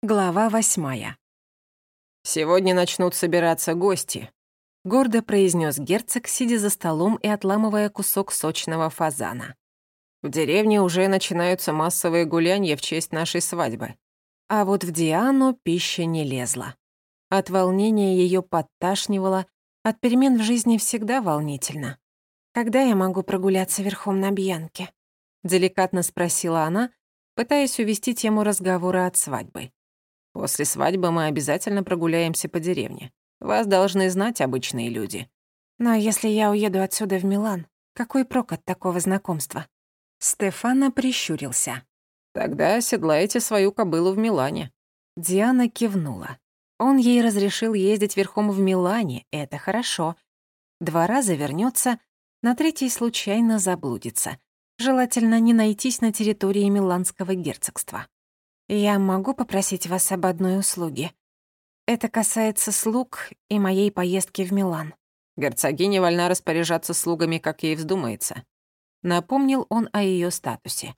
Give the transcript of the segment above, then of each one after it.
Глава восьмая. «Сегодня начнут собираться гости», — гордо произнес герцог, сидя за столом и отламывая кусок сочного фазана. «В деревне уже начинаются массовые гулянья в честь нашей свадьбы». А вот в Диану пища не лезла. От волнения ее подташнивало, от перемен в жизни всегда волнительно. «Когда я могу прогуляться верхом на Бьянке?» — деликатно спросила она, пытаясь увести тему разговора от свадьбы. После свадьбы мы обязательно прогуляемся по деревне. Вас должны знать обычные люди. Но если я уеду отсюда в Милан, какой прок от такого знакомства? Стефана прищурился. Тогда оседлайте свою кобылу в Милане. Диана кивнула. Он ей разрешил ездить верхом в Милане, это хорошо. Два раза вернется, на третий случайно заблудится. Желательно не найтись на территории Миланского герцогства. «Я могу попросить вас об одной услуге? Это касается слуг и моей поездки в Милан». Герцогиня вольна распоряжаться слугами, как ей вздумается. Напомнил он о ее статусе.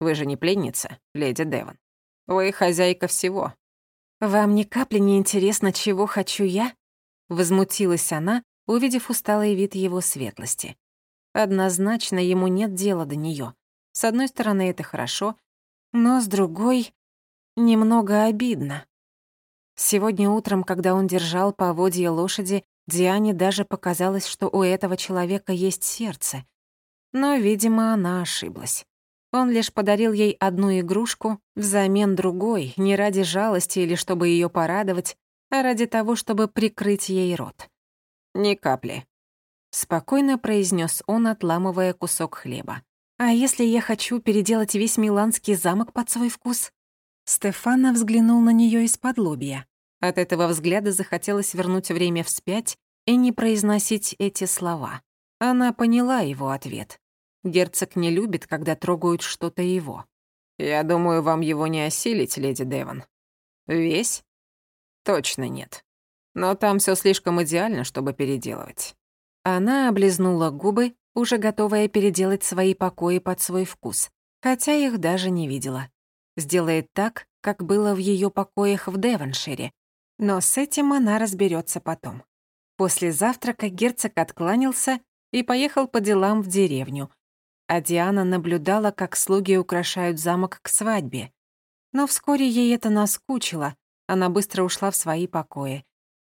«Вы же не пленница, леди Девон. Вы хозяйка всего». «Вам ни капли не интересно, чего хочу я?» Возмутилась она, увидев усталый вид его светлости. Однозначно ему нет дела до нее. С одной стороны, это хорошо, но с другой — немного обидно. Сегодня утром, когда он держал поводья лошади, Диане даже показалось, что у этого человека есть сердце. Но, видимо, она ошиблась. Он лишь подарил ей одну игрушку взамен другой, не ради жалости или чтобы ее порадовать, а ради того, чтобы прикрыть ей рот. «Ни капли», — спокойно произнес он, отламывая кусок хлеба. А если я хочу переделать весь Миланский замок под свой вкус? Стефана взглянул на неё из-под лобья. От этого взгляда захотелось вернуть время вспять и не произносить эти слова. Она поняла его ответ. Герцог не любит, когда трогают что-то его. «Я думаю, вам его не осилить, леди Девон». «Весь?» «Точно нет. Но там всё слишком идеально, чтобы переделывать». Она облизнула губы, уже готовая переделать свои покои под свой вкус, хотя их даже не видела. Сделает так, как было в ее покоях в Девоншире, но с этим она разберется потом. После завтрака герцог откланялся и поехал по делам в деревню, а Диана наблюдала, как слуги украшают замок к свадьбе. Но вскоре ей это наскучило, она быстро ушла в свои покои.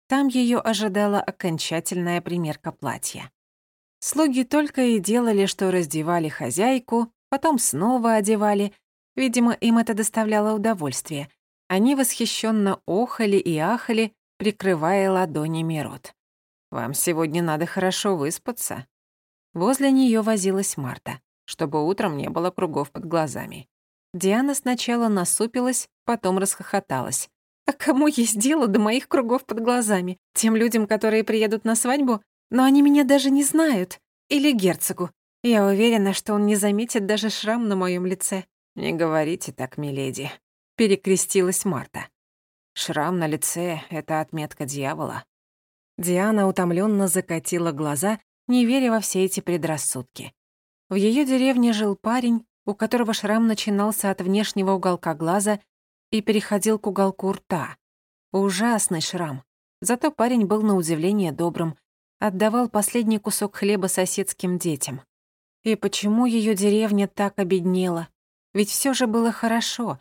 Там ее ожидала окончательная примерка платья. Слуги только и делали, что раздевали хозяйку, потом снова одевали. Видимо, им это доставляло удовольствие. Они восхищенно охали и ахали, прикрывая ладонями рот. «Вам сегодня надо хорошо выспаться». Возле нее возилась Марта, чтобы утром не было кругов под глазами. Диана сначала насупилась, потом расхохоталась. «А кому есть дело до моих кругов под глазами? Тем людям, которые приедут на свадьбу? Но они меня даже не знают. Или герцогу. Я уверена, что он не заметит даже шрам на моем лице. Не говорите так, миледи. Перекрестилась Марта. Шрам на лице — это отметка дьявола. Диана утомленно закатила глаза, не веря во все эти предрассудки. В ее деревне жил парень, у которого шрам начинался от внешнего уголка глаза и переходил к уголку рта. Ужасный шрам. Зато парень был на удивление добрым, отдавал последний кусок хлеба соседским детям. И почему ее деревня так обеднела? Ведь все же было хорошо.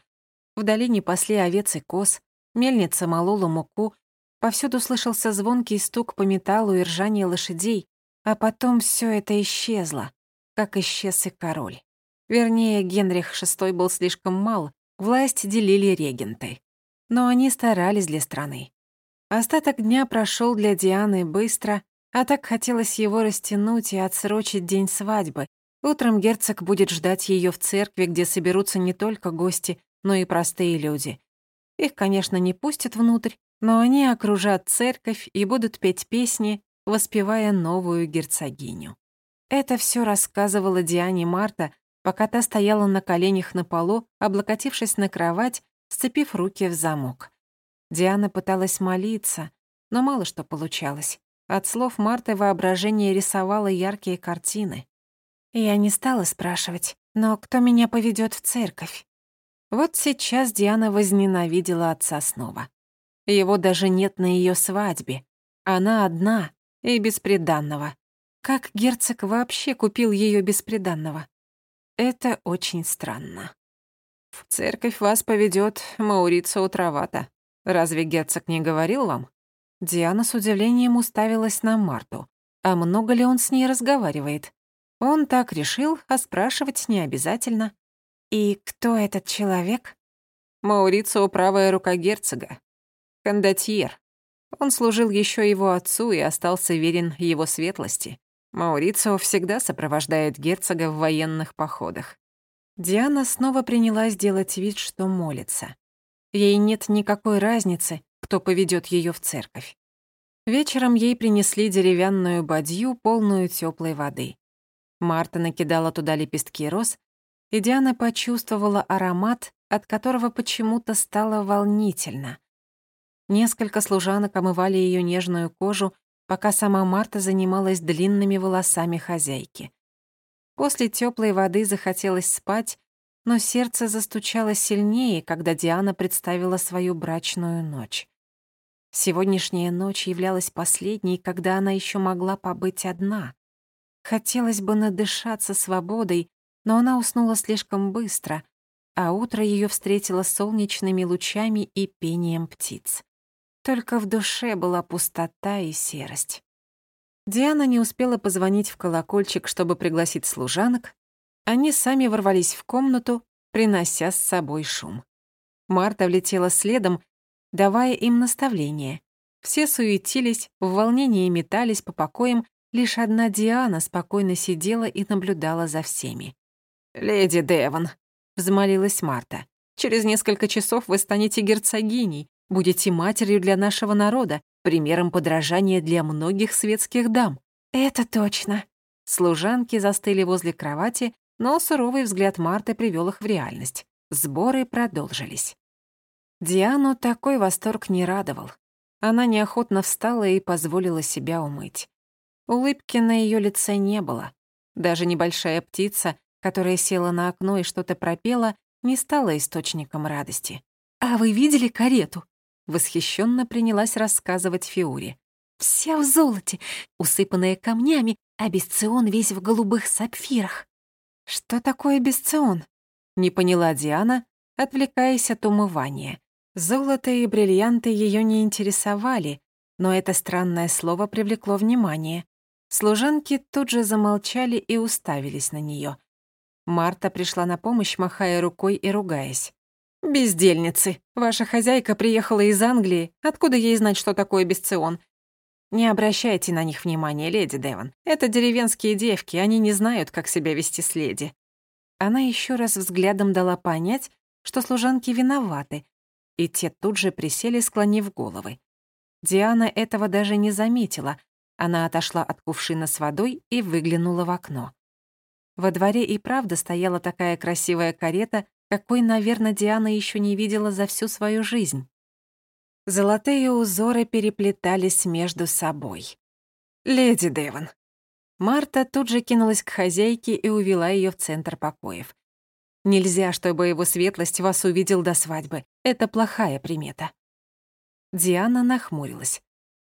В долине пасли овец и коз, мельница молола муку, повсюду слышался звонкий стук по металлу и ржание лошадей, а потом все это исчезло, как исчез и король. Вернее, Генрих VI был слишком мал, власть делили регенты. Но они старались для страны. Остаток дня прошел для Дианы быстро, а так хотелось его растянуть и отсрочить день свадьбы. Утром герцог будет ждать ее в церкви, где соберутся не только гости, но и простые люди. Их, конечно, не пустят внутрь, но они окружат церковь и будут петь песни, воспевая новую герцогиню. Это все рассказывала Диане Марта, пока та стояла на коленях на полу, облокотившись на кровать, сцепив руки в замок. Диана пыталась молиться, но мало что получалось. От слов Марты воображение рисовало яркие картины. Я не стала спрашивать, но кто меня поведет в церковь? Вот сейчас Диана возненавидела отца снова. Его даже нет на ее свадьбе. Она одна и бесприданного. Как герцог вообще купил ее бесприданного? Это очень странно. В церковь вас поведет Маурица Утровата. Разве герцог не говорил вам? Диана с удивлением уставилась на Марту. А много ли он с ней разговаривает? Он так решил, а спрашивать не обязательно. И кто этот человек? Маурицио — правая рука герцога. Кондотьер. Он служил еще его отцу и остался верен его светлости. Маурицио всегда сопровождает герцога в военных походах. Диана снова принялась делать вид, что молится. Ей нет никакой разницы, кто поведет ее в церковь. Вечером ей принесли деревянную бадью, полную теплой воды. Марта накидала туда лепестки роз, и Диана почувствовала аромат, от которого почему-то стало волнительно. Несколько служанок омывали ее нежную кожу, пока сама Марта занималась длинными волосами хозяйки. После теплой воды захотелось спать, но сердце застучало сильнее, когда Диана представила свою брачную ночь. Сегодняшняя ночь являлась последней, когда она еще могла побыть одна. Хотелось бы надышаться свободой, но она уснула слишком быстро, а утро ее встретило солнечными лучами и пением птиц. Только в душе была пустота и серость. Диана не успела позвонить в колокольчик, чтобы пригласить служанок. Они сами ворвались в комнату, принося с собой шум. Марта влетела следом, давая им наставление. Все суетились, в волнении метались по покоям, лишь одна Диана спокойно сидела и наблюдала за всеми. «Леди Девон», — взмолилась Марта, «через несколько часов вы станете герцогиней, Будете матерью для нашего народа, примером подражания для многих светских дам». «Это точно». Служанки застыли возле кровати, но суровый взгляд Марты привел их в реальность. Сборы продолжились. Диану такой восторг не радовал. Она неохотно встала и позволила себя умыть. Улыбки на ее лице не было. Даже небольшая птица, которая села на окно и что-то пропела, не стала источником радости. «А вы видели карету? Восхищенно принялась рассказывать Фиури. «Вся в золоте, усыпанная камнями, а весь в голубых сапфирах». «Что такое бесцион?» — не поняла Диана, отвлекаясь от умывания. Золото и бриллианты ее не интересовали, но это странное слово привлекло внимание. Служанки тут же замолчали и уставились на нее. Марта пришла на помощь, махая рукой и ругаясь. «Бездельницы. Ваша хозяйка приехала из Англии. Откуда ей знать, что такое бесцион? Не обращайте на них внимания, леди Девон. Это деревенские девки, они не знают, как себя вести с леди». Она еще раз взглядом дала понять, что служанки виноваты, и те тут же присели, склонив головы. Диана этого даже не заметила. Она отошла от кувшина с водой и выглянула в окно. Во дворе и правда стояла такая красивая карета какой, наверное, Диана еще не видела за всю свою жизнь. Золотые узоры переплетались между собой. «Леди Девон». Марта тут же кинулась к хозяйке и увела ее в центр покоев. «Нельзя, чтобы его светлость вас увидел до свадьбы. Это плохая примета». Диана нахмурилась.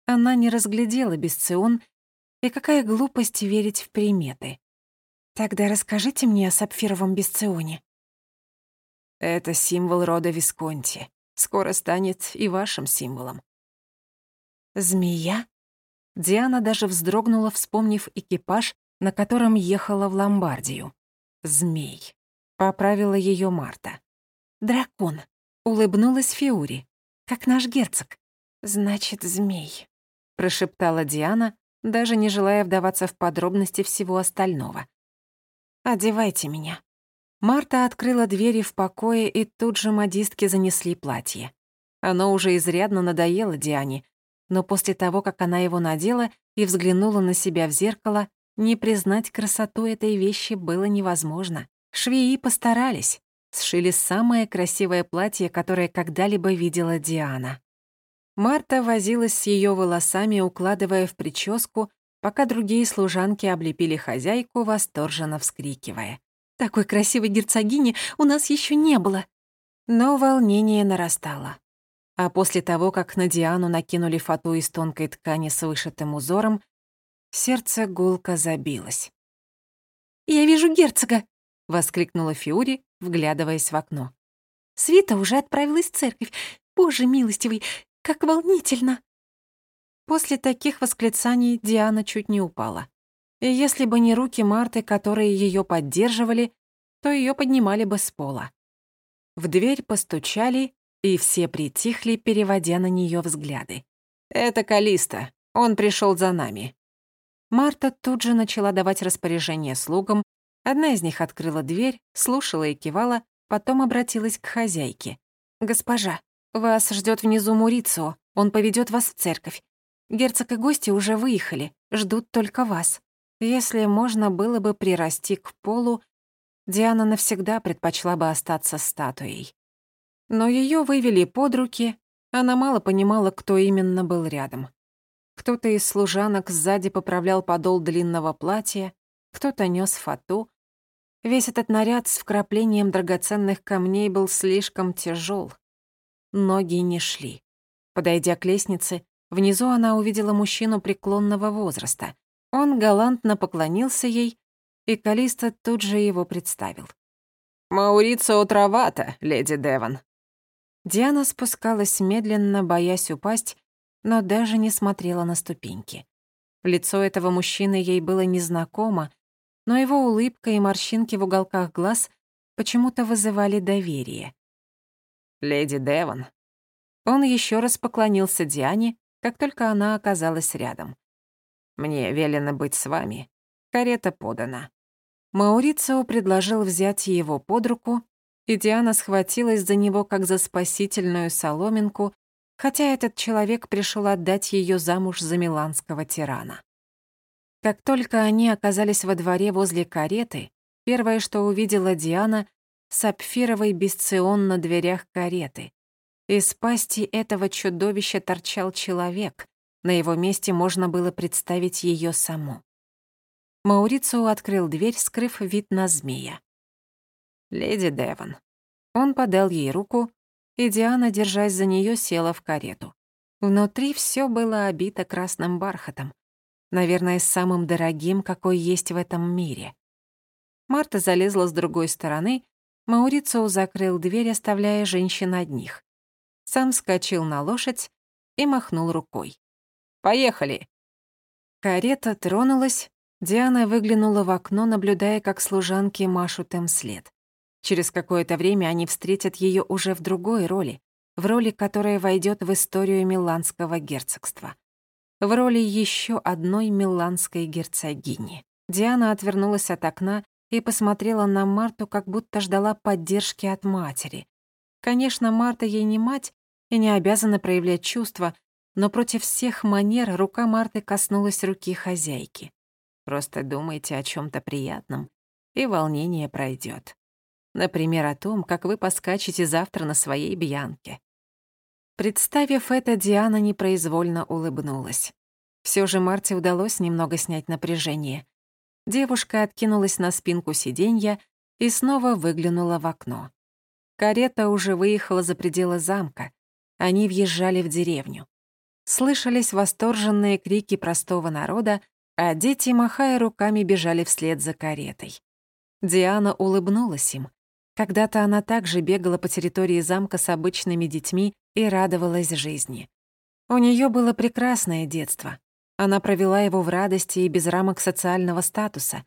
Она не разглядела бесцион, и какая глупость верить в приметы. «Тогда расскажите мне о сапфировом бесционе», это символ рода Висконти. Скоро станет и вашим символом. Змея? Диана даже вздрогнула, вспомнив экипаж, на котором ехала в Ломбардию. Змей. Поправила ее Марта. Дракон. Улыбнулась Фиури. Как наш герцог. Значит, змей. Прошептала Диана, даже не желая вдаваться в подробности всего остального. «Одевайте меня». Марта открыла двери в покое, и тут же модистки занесли платье. Оно уже изрядно надоело Диане, но после того, как она его надела и взглянула на себя в зеркало, не признать красоту этой вещи было невозможно. Швеи постарались, сшили самое красивое платье, которое когда-либо видела Диана. Марта возилась с ее волосами, укладывая в прическу, пока другие служанки облепили хозяйку, восторженно вскрикивая. Такой красивой герцогини у нас еще не было. Но волнение нарастало. А после того, как на Диану накинули фату из тонкой ткани с вышитым узором, сердце гулко забилось. «Я вижу герцога!» — воскликнула Фиури, вглядываясь в окно. «Свита уже отправилась в церковь. Боже милостивый, как волнительно!» После таких восклицаний Диана чуть не упала. И если бы не руки Марты, которые ее поддерживали, то ее поднимали бы с пола. В дверь постучали, и все притихли, переводя на нее взгляды. «Это Калиста. Он пришел за нами». Марта тут же начала давать распоряжения слугам. Одна из них открыла дверь, слушала и кивала, потом обратилась к хозяйке. «Госпожа, вас ждет внизу Мурицио. Он поведет вас в церковь. Герцог и гости уже выехали, ждут только вас. Если можно было бы прирасти к полу, Диана навсегда предпочла бы остаться статуей. Но ее вывели под руки, она мало понимала, кто именно был рядом. Кто-то из служанок сзади поправлял подол длинного платья, кто-то нес фату. Весь этот наряд с вкраплением драгоценных камней был слишком тяжел. Ноги не шли. Подойдя к лестнице, Внизу она увидела мужчину преклонного возраста. Он галантно поклонился ей, и Калиста тут же его представил. «Маурицио Травата, леди Деван». Диана спускалась медленно, боясь упасть, но даже не смотрела на ступеньки. Лицо этого мужчины ей было незнакомо, но его улыбка и морщинки в уголках глаз почему-то вызывали доверие. «Леди Деван». Он еще раз поклонился Диане, как только она оказалась рядом. «Мне велено быть с вами. Карета подана». Маурицио предложил взять его под руку, и Диана схватилась за него как за спасительную соломинку, хотя этот человек пришел отдать ее замуж за миланского тирана. Как только они оказались во дворе возле кареты, первое, что увидела Диана — сапфировый бесцион на дверях кареты, из пасти этого чудовища торчал человек. На его месте можно было представить ее саму. Маурицио открыл дверь, скрыв вид на змея. «Леди Девон». Он подал ей руку, и Диана, держась за нее, села в карету. Внутри все было обито красным бархатом. Наверное, самым дорогим, какой есть в этом мире. Марта залезла с другой стороны, Маурицио закрыл дверь, оставляя женщин одних сам скочил на лошадь и махнул рукой. «Поехали!» Карета тронулась, Диана выглянула в окно, наблюдая, как служанки машут им след. Через какое-то время они встретят ее уже в другой роли, в роли, которая войдет в историю Миланского герцогства. В роли еще одной миланской герцогини. Диана отвернулась от окна и посмотрела на Марту, как будто ждала поддержки от матери. Конечно, Марта ей не мать и не обязана проявлять чувства, но против всех манер рука Марты коснулась руки хозяйки. Просто думайте о чем то приятном, и волнение пройдет. Например, о том, как вы поскачете завтра на своей бьянке. Представив это, Диана непроизвольно улыбнулась. Все же Марте удалось немного снять напряжение. Девушка откинулась на спинку сиденья и снова выглянула в окно. Карета уже выехала за пределы замка. Они въезжали в деревню. Слышались восторженные крики простого народа, а дети, махая руками, бежали вслед за каретой. Диана улыбнулась им. Когда-то она также бегала по территории замка с обычными детьми и радовалась жизни. У нее было прекрасное детство. Она провела его в радости и без рамок социального статуса.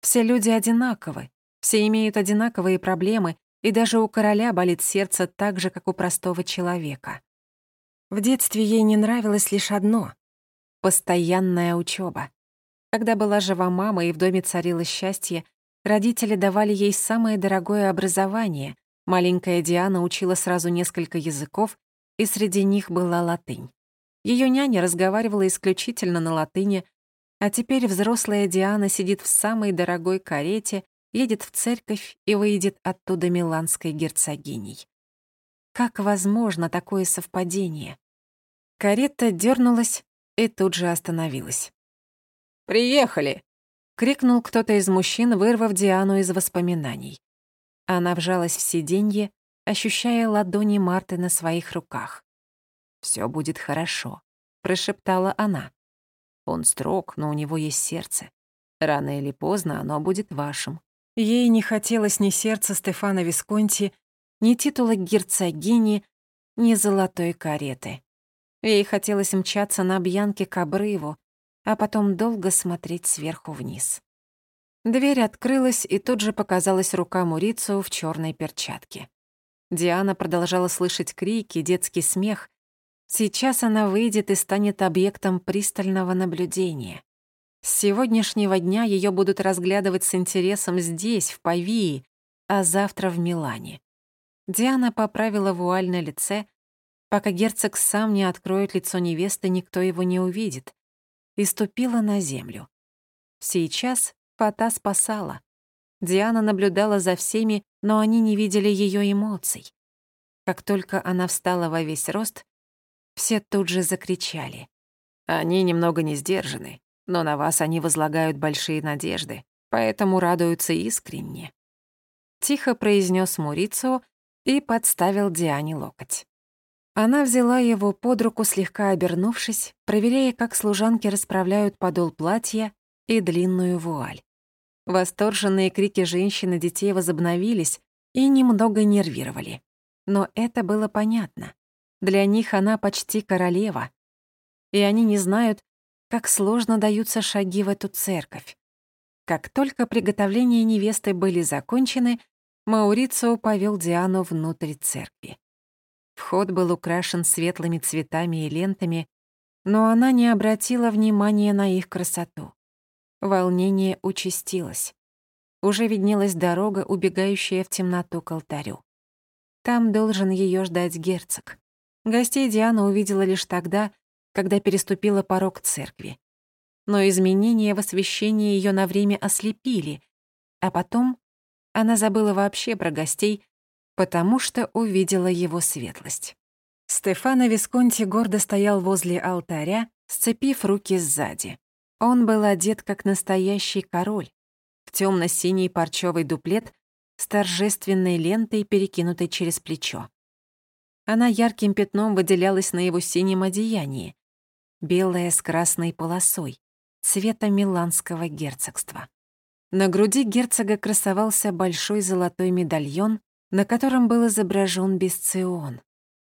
Все люди одинаковы, все имеют одинаковые проблемы, и даже у короля болит сердце так же, как у простого человека. В детстве ей не нравилось лишь одно — постоянная учеба. Когда была жива мама и в доме царило счастье, родители давали ей самое дорогое образование. Маленькая Диана учила сразу несколько языков, и среди них была латынь. Ее няня разговаривала исключительно на латыни, а теперь взрослая Диана сидит в самой дорогой карете едет в церковь и выйдет оттуда миланской герцогиней. Как возможно такое совпадение? Карета дернулась и тут же остановилась. «Приехали!» — крикнул кто-то из мужчин, вырвав Диану из воспоминаний. Она вжалась в сиденье, ощущая ладони Марты на своих руках. «Всё будет хорошо», — прошептала она. «Он строг, но у него есть сердце. Рано или поздно оно будет вашим». Ей не хотелось ни сердца Стефана Висконти, ни титула герцогини, ни золотой кареты. Ей хотелось мчаться на Бьянке к обрыву, а потом долго смотреть сверху вниз. Дверь открылась, и тут же показалась рука Мурицио в черной перчатке. Диана продолжала слышать крики, детский смех. Сейчас она выйдет и станет объектом пристального наблюдения. С сегодняшнего дня ее будут разглядывать с интересом здесь, в Павии, а завтра в Милане. Диана поправила вуаль на лице. Пока герцог сам не откроет лицо невесты, никто его не увидит. И ступила на землю. Сейчас Фата спасала. Диана наблюдала за всеми, но они не видели ее эмоций. Как только она встала во весь рост, все тут же закричали. «Они немного не сдержаны, но на вас они возлагают большие надежды, поэтому радуются искренне». Тихо произнес Мурицио и подставил Диане локоть. Она взяла его под руку, слегка обернувшись, проверяя, как служанки расправляют подол платья и длинную вуаль. Восторженные крики женщин и детей возобновились и немного нервировали. Но это было понятно. Для них она почти королева. И они не знают, как сложно даются шаги в эту церковь. Как только приготовления невесты были закончены, Маурицио повел Диану внутрь церкви. Вход был украшен светлыми цветами и лентами, но она не обратила внимания на их красоту. Волнение участилось. Уже виднелась дорога, убегающая в темноту к алтарю. Там должен ее ждать герцог. Гостей Диана увидела лишь тогда, когда переступила порог церкви. Но изменения в освещении ее на время ослепили, а потом она забыла вообще про гостей, потому что увидела его светлость. Стефано Висконти гордо стоял возле алтаря, сцепив руки сзади. Он был одет как настоящий король, в темно-синий парчевый дуплет с торжественной лентой, перекинутой через плечо. Она ярким пятном выделялась на его синем одеянии, белая с красной полосой, цвета миланского герцогства. На груди герцога красовался большой золотой медальон, на котором был изображен Бесцион,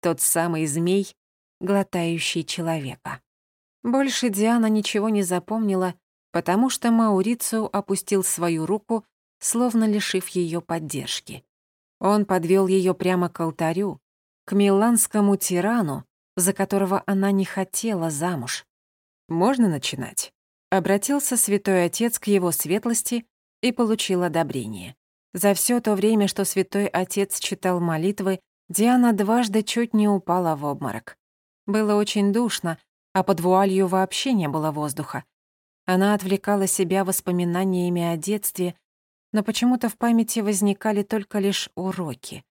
тот самый змей, глотающий человека. Больше Диана ничего не запомнила, потому что Маурицио опустил свою руку, словно лишив ее поддержки. Он подвел ее прямо к алтарю, к миланскому тирану, за которого она не хотела замуж. «Можно начинать?» Обратился святой отец к его светлости и получил одобрение. За все то время, что святой отец читал молитвы, Диана дважды чуть не упала в обморок. Было очень душно, а под вуалью вообще не было воздуха. Она отвлекала себя воспоминаниями о детстве, но почему-то в памяти возникали только лишь уроки.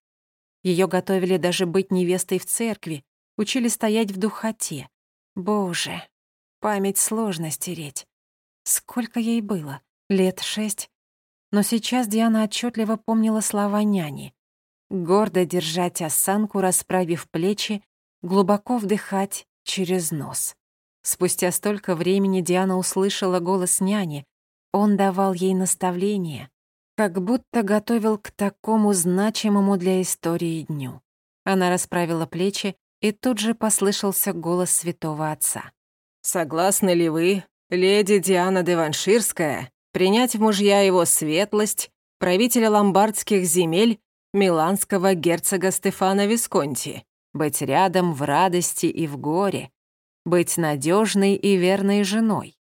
Ее готовили даже быть невестой в церкви, учили стоять в духоте. Боже, память сложно стереть. Сколько ей было? Лет шесть? Но сейчас Диана отчетливо помнила слова няни. Гордо держать осанку, расправив плечи, глубоко вдыхать через нос. Спустя столько времени Диана услышала голос няни. Он давал ей наставления, как будто готовил к такому значимому для истории дню. Она расправила плечи, и тут же послышался голос святого отца. «Согласны ли вы, леди Диана де Ванширская, принять мужья его светлость, правителя ломбардских земель, миланского герцога Стефана Висконти, быть рядом в радости и в горе, быть надежной и верной женой.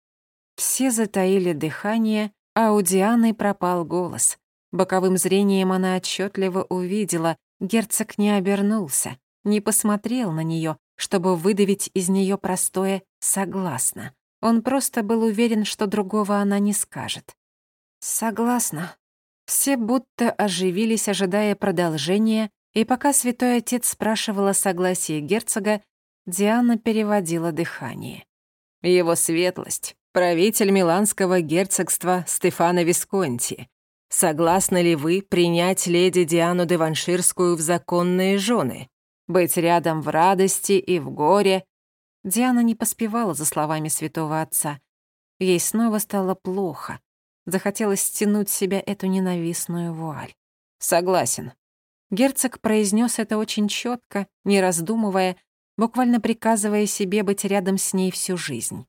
Все затаили дыхание, а у Дианы пропал голос. Боковым зрением она отчетливо увидела, герцог не обернулся, не посмотрел на нее, чтобы выдавить из нее простое «согласна». Он просто был уверен, что другого она не скажет. «Согласна». Все будто оживились, ожидая продолжения, и пока святой отец спрашивал о согласии герцога, Диана переводила дыхание. Его светлость, правитель Миланского герцогства Стефано Висконти, Согласны ли вы принять леди Диану Деванширскую в законные жены? Быть рядом в радости и в горе?» Диана не поспевала за словами святого отца. Ей снова стало плохо. Захотелось стянуть с себя эту ненавистную вуаль. «Согласен». Герцог произнес это очень четко, не раздумывая, буквально приказывая себе быть рядом с ней всю жизнь.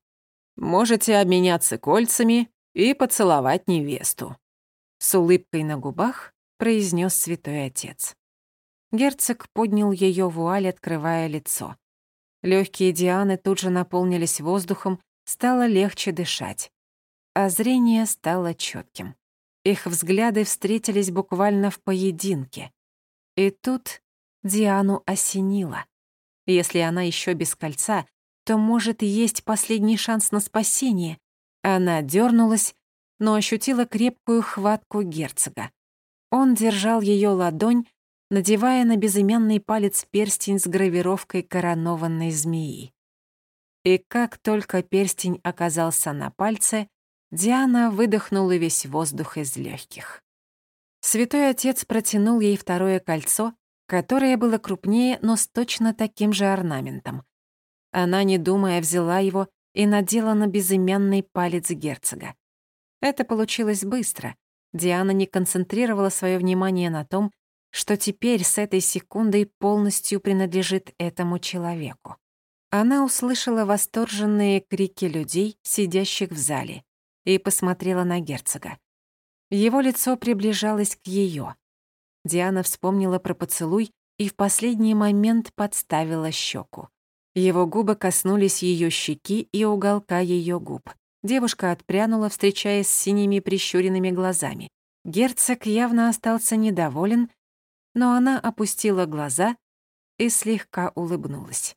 «Можете обменяться кольцами и поцеловать невесту», — с улыбкой на губах произнес святой отец. Герцог поднял ее вуаль, открывая лицо. Легкие Дианы тут же наполнились воздухом, стало легче дышать. А зрение стало четким. Их взгляды встретились буквально в поединке. И тут Диану осенило. Если она еще без кольца, то, может, есть последний шанс на спасение. Она дернулась, но ощутила крепкую хватку герцога. Он держал ее ладонь, надевая на безымянный палец перстень с гравировкой коронованной змеи. И как только перстень оказался на пальце, Диана выдохнула весь воздух из легких. Святой Отец протянул ей второе кольцо, которое было крупнее, но с точно таким же орнаментом. Она, не думая, взяла его и надела на безымянный палец герцога. Это получилось быстро. Диана не концентрировала свое внимание на том, что теперь с этой секундой полностью принадлежит этому человеку. Она услышала восторженные крики людей, сидящих в зале, и посмотрела на герцога. Его лицо приближалось к ее. Диана вспомнила про поцелуй и в последний момент подставила щеку. Его губы коснулись ее щеки и уголка ее губ. Девушка отпрянула, встречаясь с синими прищуренными глазами. Герцог явно остался недоволен, но она опустила глаза и слегка улыбнулась.